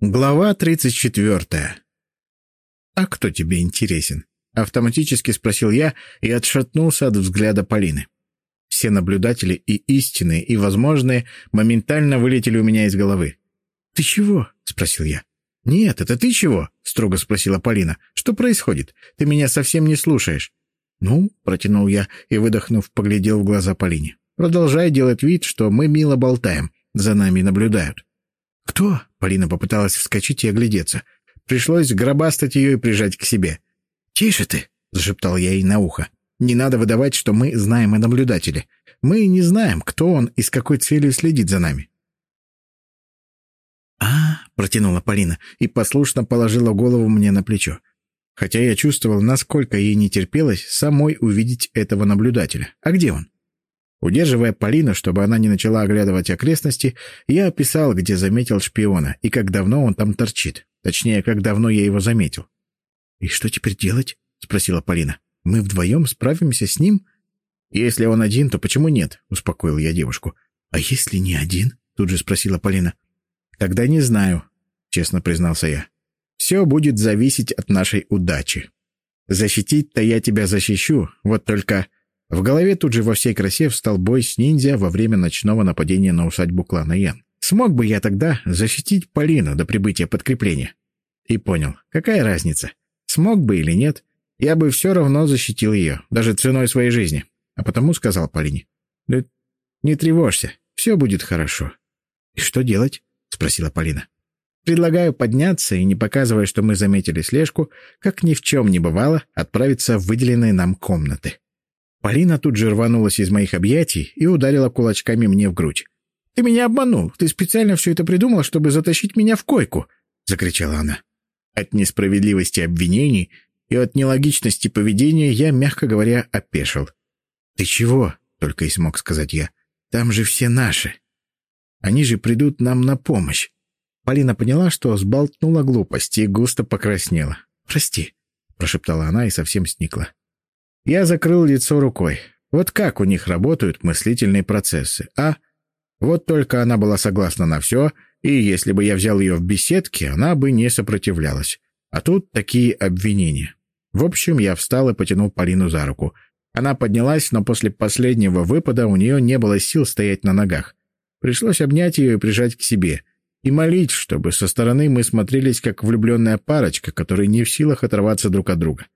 Глава 34. «А кто тебе интересен?» — автоматически спросил я и отшатнулся от взгляда Полины. Все наблюдатели и истинные, и возможные моментально вылетели у меня из головы. «Ты чего?» — спросил я. «Нет, это ты чего?» — строго спросила Полина. «Что происходит? Ты меня совсем не слушаешь». «Ну?» — протянул я и, выдохнув, поглядел в глаза Полине. «Продолжай делать вид, что мы мило болтаем. За нами наблюдают». «Кто?» — Полина попыталась вскочить и оглядеться. Пришлось гробастать ее и прижать к себе. «Тише ты!» — зашептал я ей на ухо. «Не надо выдавать, что мы знаем о наблюдателе. Мы не знаем, кто он и с какой целью следит за нами». «А, — протянула Полина и послушно положила голову мне на плечо. Хотя я чувствовал, насколько ей не терпелось самой увидеть этого наблюдателя. А где он? Удерживая Полину, чтобы она не начала оглядывать окрестности, я описал, где заметил шпиона и как давно он там торчит. Точнее, как давно я его заметил. «И что теперь делать?» — спросила Полина. «Мы вдвоем справимся с ним?» «Если он один, то почему нет?» — успокоил я девушку. «А если не один?» — тут же спросила Полина. «Тогда не знаю», — честно признался я. «Все будет зависеть от нашей удачи. Защитить-то я тебя защищу, вот только...» В голове тут же во всей красе встал бой с ниндзя во время ночного нападения на усадьбу клана Ян. Смог бы я тогда защитить Полину до прибытия подкрепления? И понял, какая разница? Смог бы или нет, я бы все равно защитил ее, даже ценой своей жизни. А потому сказал Полине, «Да не тревожься, все будет хорошо». «И что делать?» — спросила Полина. «Предлагаю подняться и, не показывая, что мы заметили слежку, как ни в чем не бывало, отправиться в выделенные нам комнаты». Полина тут же рванулась из моих объятий и ударила кулачками мне в грудь. «Ты меня обманул! Ты специально все это придумал, чтобы затащить меня в койку!» — закричала она. От несправедливости обвинений и от нелогичности поведения я, мягко говоря, опешил. «Ты чего?» — только и смог сказать я. «Там же все наши. Они же придут нам на помощь». Полина поняла, что сболтнула глупости и густо покраснела. «Прости», — прошептала она и совсем сникла. Я закрыл лицо рукой. Вот как у них работают мыслительные процессы, а? Вот только она была согласна на все, и если бы я взял ее в беседке, она бы не сопротивлялась. А тут такие обвинения. В общем, я встал и потянул Полину за руку. Она поднялась, но после последнего выпада у нее не было сил стоять на ногах. Пришлось обнять ее и прижать к себе. И молить, чтобы со стороны мы смотрелись как влюбленная парочка, которые не в силах оторваться друг от друга.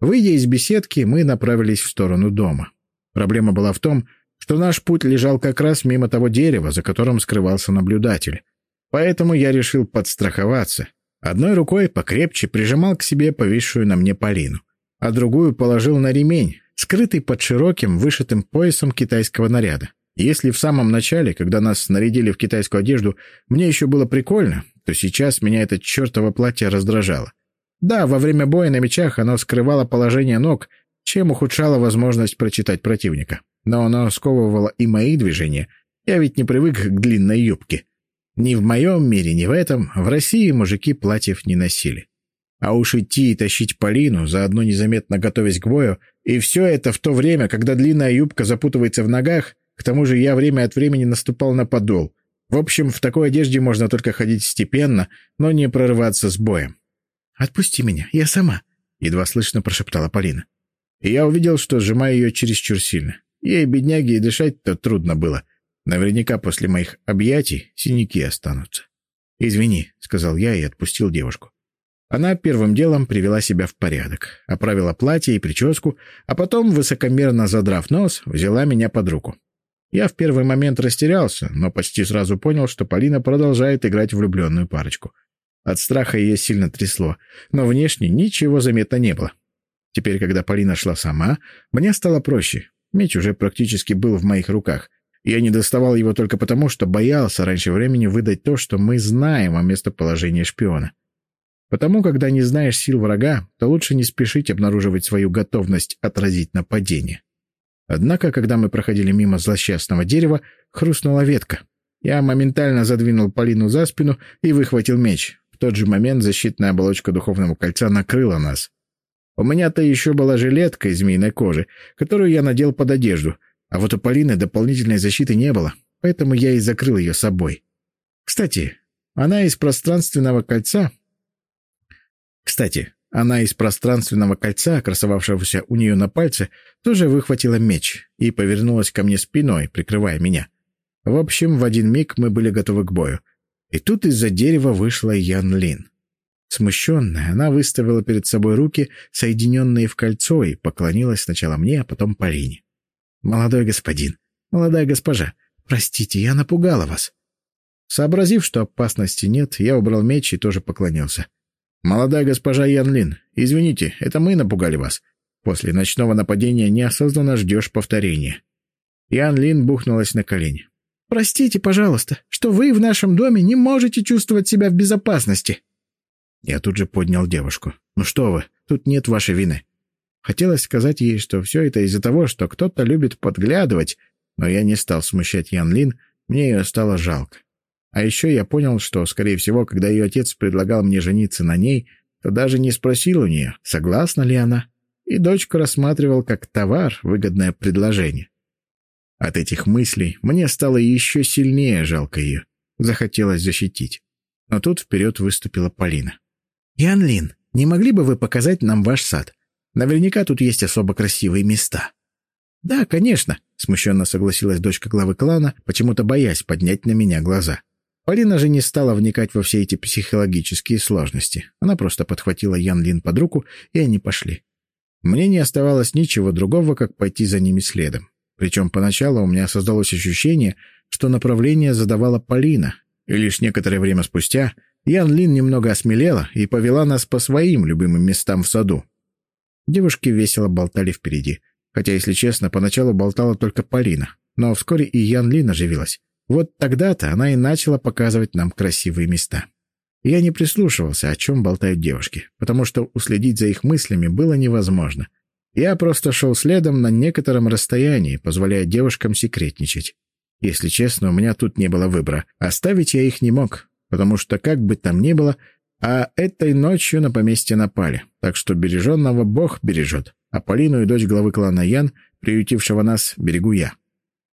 Выйдя из беседки, мы направились в сторону дома. Проблема была в том, что наш путь лежал как раз мимо того дерева, за которым скрывался наблюдатель. Поэтому я решил подстраховаться. Одной рукой покрепче прижимал к себе повисшую на мне Полину, а другую положил на ремень, скрытый под широким вышитым поясом китайского наряда. Если в самом начале, когда нас нарядили в китайскую одежду, мне еще было прикольно, то сейчас меня это чертово платье раздражало. Да, во время боя на мечах оно скрывало положение ног, чем ухудшало возможность прочитать противника. Но оно сковывало и мои движения. Я ведь не привык к длинной юбке. Ни в моем мире, ни в этом в России мужики платьев не носили. А уж идти и тащить Полину, заодно незаметно готовясь к бою, и все это в то время, когда длинная юбка запутывается в ногах, к тому же я время от времени наступал на подол. В общем, в такой одежде можно только ходить степенно, но не прорываться с боем. «Отпусти меня, я сама», — едва слышно прошептала Полина. И я увидел, что сжимаю ее чересчур сильно. Ей, бедняге, и дышать-то трудно было. Наверняка после моих объятий синяки останутся. «Извини», — сказал я и отпустил девушку. Она первым делом привела себя в порядок, оправила платье и прическу, а потом, высокомерно задрав нос, взяла меня под руку. Я в первый момент растерялся, но почти сразу понял, что Полина продолжает играть влюбленную парочку — от страха ее сильно трясло, но внешне ничего заметно не было. Теперь, когда Полина шла сама, мне стало проще. Меч уже практически был в моих руках. Я не доставал его только потому, что боялся раньше времени выдать то, что мы знаем о местоположении шпиона. Потому, когда не знаешь сил врага, то лучше не спешить обнаруживать свою готовность отразить нападение. Однако, когда мы проходили мимо злосчастного дерева, хрустнула ветка. Я моментально задвинул Полину за спину и выхватил меч. В тот же момент защитная оболочка духовного кольца накрыла нас. У меня-то еще была жилетка из змеиной кожи, которую я надел под одежду, а вот у Полины дополнительной защиты не было, поэтому я и закрыл ее собой. Кстати, Она из пространственного кольца... Кстати, она из пространственного кольца, красовавшегося у нее на пальце, тоже выхватила меч и повернулась ко мне спиной, прикрывая меня. В общем, в один миг мы были готовы к бою. И тут из-за дерева вышла Ян Лин. Смущенная, она выставила перед собой руки, соединенные в кольцо, и поклонилась сначала мне, а потом Полине. «Молодой господин, молодая госпожа, простите, я напугала вас». Сообразив, что опасности нет, я убрал меч и тоже поклонился. «Молодая госпожа Янлин, извините, это мы напугали вас. После ночного нападения неосознанно ждешь повторения». Янлин бухнулась на колени. «Простите, пожалуйста, что вы в нашем доме не можете чувствовать себя в безопасности». Я тут же поднял девушку. «Ну что вы, тут нет вашей вины». Хотелось сказать ей, что все это из-за того, что кто-то любит подглядывать, но я не стал смущать Ян Лин, мне ее стало жалко. А еще я понял, что, скорее всего, когда ее отец предлагал мне жениться на ней, то даже не спросил у нее, согласна ли она, и дочку рассматривал как товар, выгодное предложение. От этих мыслей мне стало еще сильнее жалко ее. Захотелось защитить. Но тут вперед выступила Полина. «Ян Лин, не могли бы вы показать нам ваш сад? Наверняка тут есть особо красивые места». «Да, конечно», — смущенно согласилась дочка главы клана, почему-то боясь поднять на меня глаза. Полина же не стала вникать во все эти психологические сложности. Она просто подхватила Ян Лин под руку, и они пошли. Мне не оставалось ничего другого, как пойти за ними следом. Причем поначалу у меня создалось ощущение, что направление задавала Полина, и лишь некоторое время спустя Ян Лин немного осмелела и повела нас по своим любимым местам в саду. Девушки весело болтали впереди, хотя, если честно, поначалу болтала только Полина, но вскоре и Ян Лин оживилась. Вот тогда-то она и начала показывать нам красивые места. Я не прислушивался, о чем болтают девушки, потому что уследить за их мыслями было невозможно. Я просто шел следом на некотором расстоянии, позволяя девушкам секретничать. Если честно, у меня тут не было выбора. Оставить я их не мог, потому что как бы там ни было, а этой ночью на поместье напали, так что береженного Бог бережет, а Полину и дочь главы клана Ян, приютившего нас, берегу я.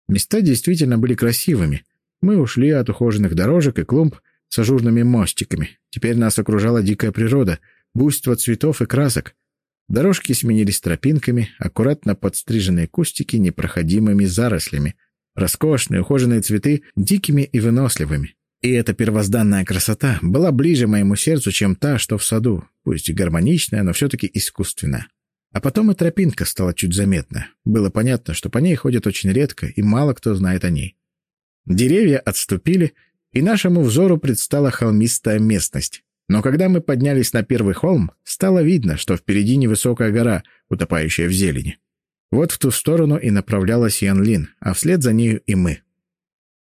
Места действительно были красивыми. Мы ушли от ухоженных дорожек и клумб с ажурными мостиками. Теперь нас окружала дикая природа, буйство цветов и красок. Дорожки сменились тропинками, аккуратно подстриженные кустики непроходимыми зарослями, роскошные ухоженные цветы дикими и выносливыми. И эта первозданная красота была ближе моему сердцу, чем та, что в саду, пусть и гармоничная, но все-таки искусственная. А потом и тропинка стала чуть заметна. Было понятно, что по ней ходят очень редко, и мало кто знает о ней. Деревья отступили, и нашему взору предстала холмистая местность. Но когда мы поднялись на первый холм, стало видно, что впереди невысокая гора, утопающая в зелени. Вот в ту сторону и направлялась Ян Лин, а вслед за нею и мы.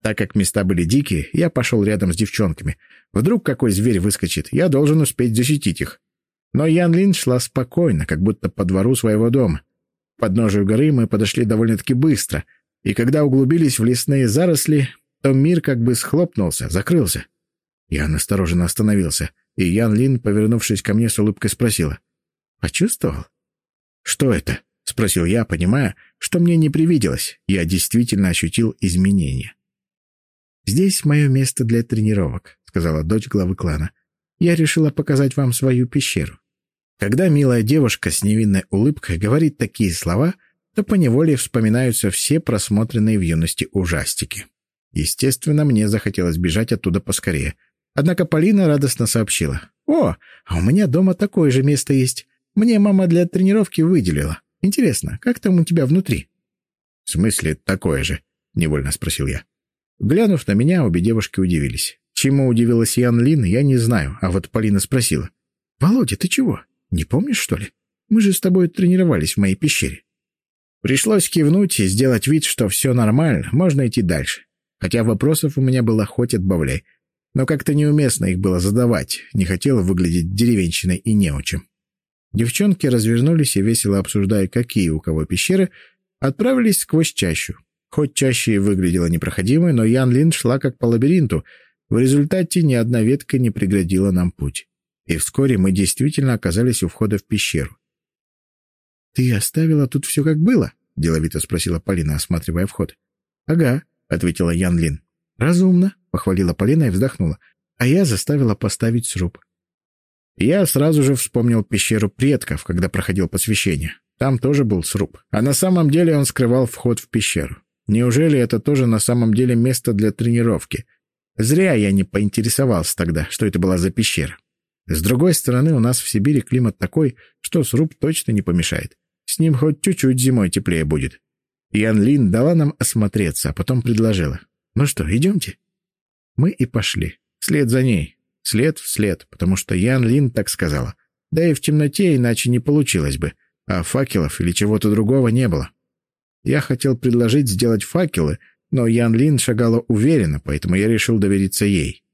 Так как места были дикие, я пошел рядом с девчонками. Вдруг какой зверь выскочит, я должен успеть защитить их. Но Ян Лин шла спокойно, как будто по двору своего дома. К подножию горы мы подошли довольно-таки быстро, и когда углубились в лесные заросли, то мир как бы схлопнулся, закрылся. Я настороженно остановился, и Ян Лин, повернувшись ко мне с улыбкой, спросила. «Почувствовал?» «Что это?» — спросил я, понимая, что мне не привиделось. Я действительно ощутил изменения. «Здесь мое место для тренировок», — сказала дочь главы клана. «Я решила показать вам свою пещеру. Когда милая девушка с невинной улыбкой говорит такие слова, то поневоле вспоминаются все просмотренные в юности ужастики. Естественно, мне захотелось бежать оттуда поскорее. Однако Полина радостно сообщила. «О, а у меня дома такое же место есть. Мне мама для тренировки выделила. Интересно, как там у тебя внутри?» «В смысле такое же?» — невольно спросил я. Глянув на меня, обе девушки удивились. Чему удивилась Ян Лин, я не знаю, а вот Полина спросила. «Володя, ты чего?» Не помнишь, что ли? Мы же с тобой тренировались в моей пещере. Пришлось кивнуть и сделать вид, что все нормально, можно идти дальше. Хотя вопросов у меня было хоть отбавляй. Но как-то неуместно их было задавать, не хотел выглядеть деревенщиной и неучем. Девчонки развернулись и, весело обсуждая, какие у кого пещеры, отправились сквозь чащу. Хоть чаще и выглядела непроходимой, но Ян Лин шла как по лабиринту. В результате ни одна ветка не преградила нам путь и вскоре мы действительно оказались у входа в пещеру. «Ты оставила тут все как было?» — деловито спросила Полина, осматривая вход. «Ага», — ответила Ян Лин. «Разумно», — похвалила Полина и вздохнула. а я заставила поставить сруб. Я сразу же вспомнил пещеру предков, когда проходил посвящение. Там тоже был сруб. А на самом деле он скрывал вход в пещеру. Неужели это тоже на самом деле место для тренировки? Зря я не поинтересовался тогда, что это была за пещера. С другой стороны, у нас в Сибири климат такой, что сруб точно не помешает. С ним хоть чуть-чуть зимой теплее будет. Ян Лин дала нам осмотреться, а потом предложила. «Ну что, идемте?» Мы и пошли. Вслед за ней. След в след, потому что Ян Лин так сказала. Да и в темноте иначе не получилось бы, а факелов или чего-то другого не было. Я хотел предложить сделать факелы, но Ян Лин шагала уверенно, поэтому я решил довериться ей.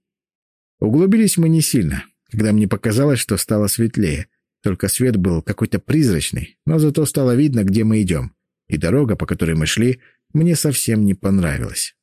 Углубились мы не сильно, когда мне показалось, что стало светлее. Только свет был какой-то призрачный, но зато стало видно, где мы идем. И дорога, по которой мы шли, мне совсем не понравилась.